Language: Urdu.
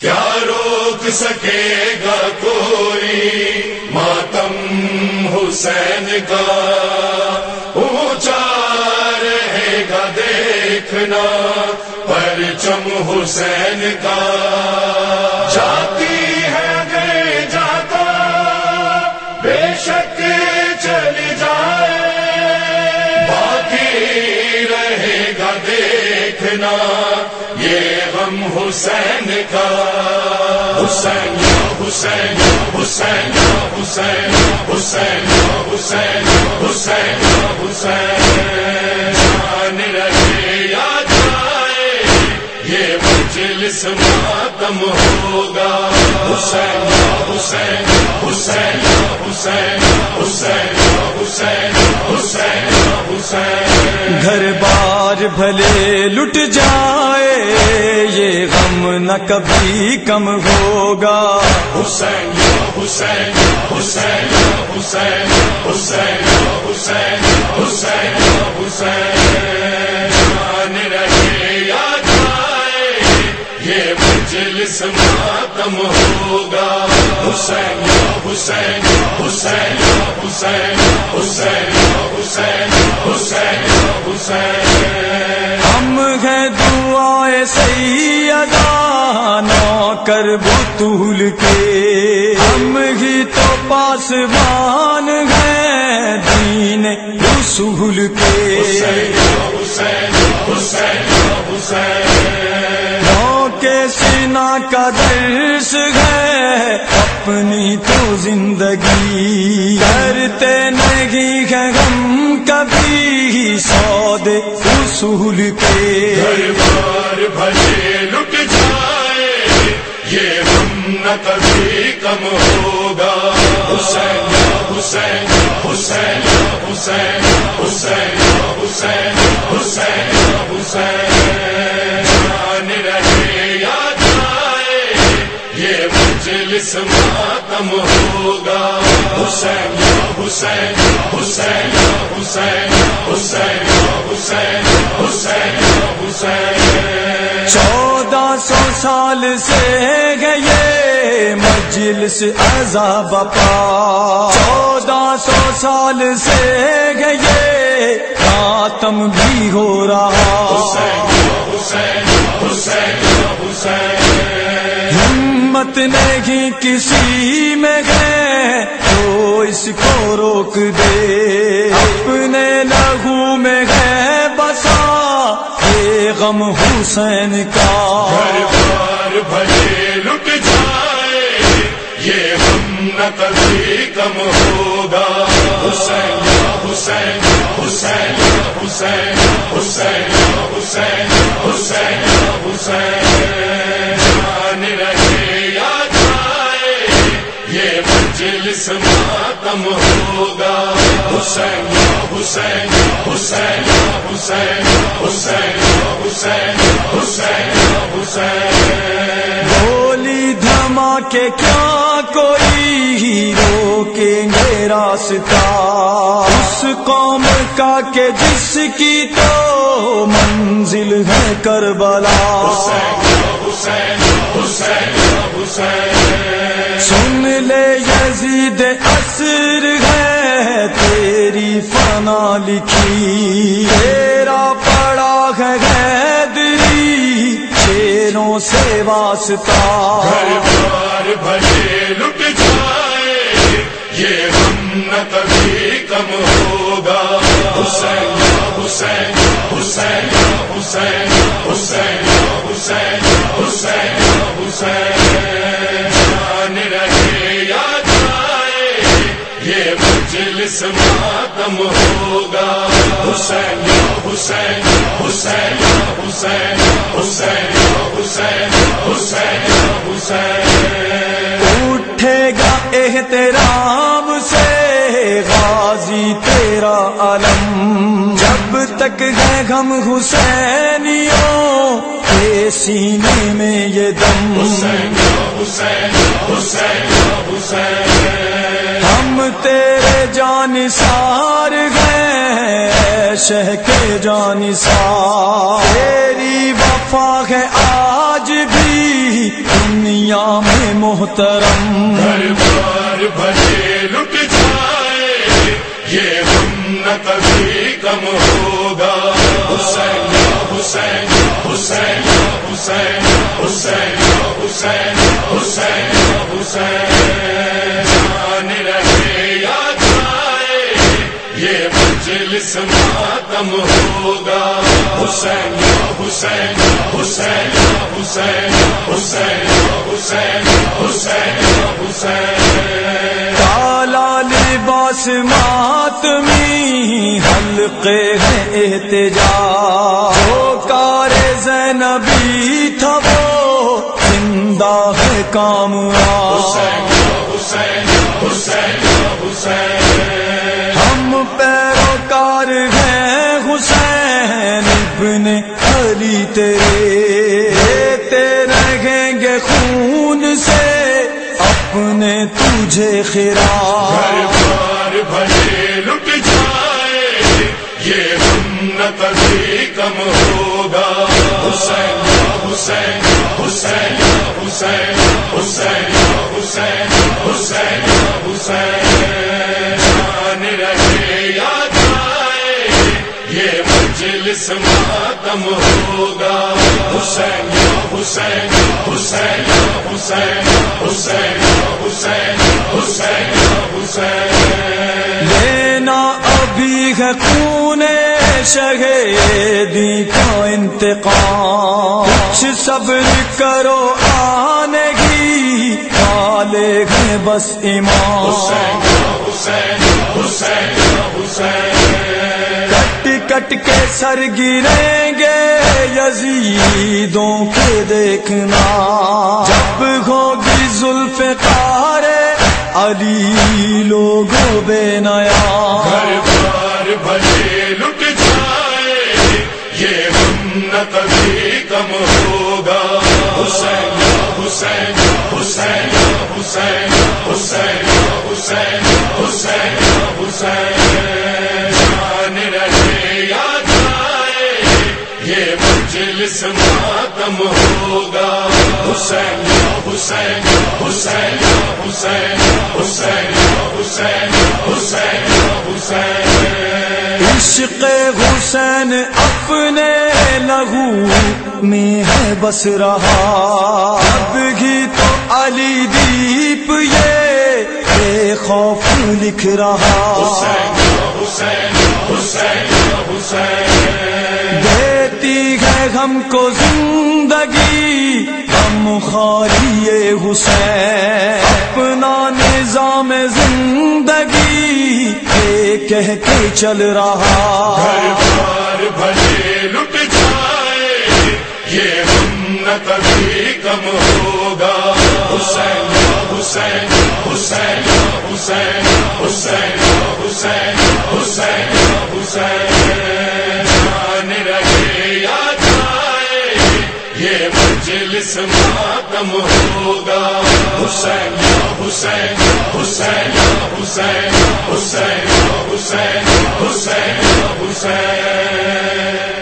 کیا روک سکے گا کوئی؟ ماتم حسین کا اونچا رہے گا دیکھنا، پرچم حسین کا۔ جاتی ہے گئے جاتا، بے شک چلی جائے۔ باقی رہے گا دیکھنا یہ غم حسین کا۔ حسین حسین حسین حسین حسین حسین حسین حسین۔ رہے یا یہ مجلس ماتم ہوگا حسین حسین حسین حسین حسین حسین حسین حسین گھر بار بھلے لٹ جائے یہ غم نہ کبھی کم ہوگا حسین حسین حسین حسین حسین حسین حسین حسین یہ مجلس ماتم ہوگا۔ حسین حسین حسین حسین حسین حسین حسین حسین۔ ہم ہیں دعائے سیدہ نوکر بطول کے۔ ہم ہی تو پاسبان ہیں دین رسول کے۔ حسین حسین حسین۔ کے سینا کا درس ہے، اپنی تو زندگی کرتے نہیں ہے ہم کبھی۔ سودے اصول کے بار بھلے لٹ جائے، یہ ہم نہ کبھی کم ہوگا۔ حسین حسین حسین حسین حسین حسین حسین حسین ماتم ہوگا۔ حسین حسین حسین حسین حسین حسین حسین حسین۔ چودہ سو سال سے گئے مجلس عذاب پا چودہ سو سال سے گئے خاتم بھی ہو رہا۔ حسین حسین حسین حسین۔ ہمت نہیں کسی میں ہے تو اس کو روک دے۔ اپنے لہو میں ہے بسا یہ غم حسین کا۔ گھر بار بھلے لٹ جائے، یہ ہم نہ کبھی کم ہوگا۔ حسین حسین حسین حسین حسین حسین حسین حسین۔ ماتم ہوگا۔ حسین حسین حسین حسین حسین حسین حسین حسین۔ بولی دھما کے کیا کوئی ہی روکیں گے راستہ اس قوم کا کہ جس کی تو منزل ہے کربلا۔ حسین حسین حسین حسین۔ شیروں واسطہ۔ گھر بار بھلے لٹ جائے، یہ ہم نہ کبھی کم ہوگا۔ حسین حسین حسین حسین حسین حسین حسین حسین۔ جان رہے یا جائے، یہ مجلس ماتم ہوگا۔ حسین حسین حسین حسین حسین حسین حسین حسین۔ اٹھے گا احترام سے غازی تیرا علم۔ جب تک ہے غم حسینیوں کے سینے میں یہ دم۔ حسین حسین حسین حسین۔ ہم تیرے جان سار گئے، شہ کے جان سار۔ تیری وفا ہے آج بھی دنیا میں محترم۔ گھر بار بھلے لٹ جائے، یہ کبھی کم ہوگا۔ حسین حسین حسین حسین حسین حسین حسین حسین۔ کالا لباس ماتمی حلقے ہیں احتجاج۔ وہ کار زینبی تھا وہ زندہ ہے کام حسین حسین حسین حسین۔ ہم پیروکار ہیں حسین۔ ابن علی تیرے رہیں گے خون سے، اپنے تجھے خرا بار بھلے لٹ جائے، یہ غم نہ کبھی کم ہوگا۔ حسین حسین حسین حسین حسین حسین حسین حسین مجلس ماتم ہوگا۔ حسین حسین حسین حسین حسین حسین حسین حسین۔ لینا ابھی ہے خون شہیدی کا انتقام۔ کچھ صبر کرو آنے گی کالے ہیں بس ایمان۔ حسین یا حسین حسین کٹ کے سر گریں گے یزیدوں کے دیکھنا۔ جب ہوگی زلف کارے علی لوگوں بے نیا۔ مجلس ماتم ہوگا۔ حسین حسین حسین حسین حسین حسین حسین حسین۔ عشق حسین اپنے لہو میں ہے بس رہا۔ اب ہی تو علی دیپ یہ بے خوف لکھ رہا۔ حسین حسین حسین حسین۔ ہے ہم کو زندگی، ہم خالی حسین۔ اپنا نظام زندگی، یہ کہہ کے چل رہا۔ گھر بار بھلے لٹ جائے، یہ غم نہ کبھی کم ہوگا۔ حسین حسین حسین حسین حسین حسین حسین حسین۔ ماتم ہوگا۔ حسین حسین حسین حسین حسین حسین حسین حسین۔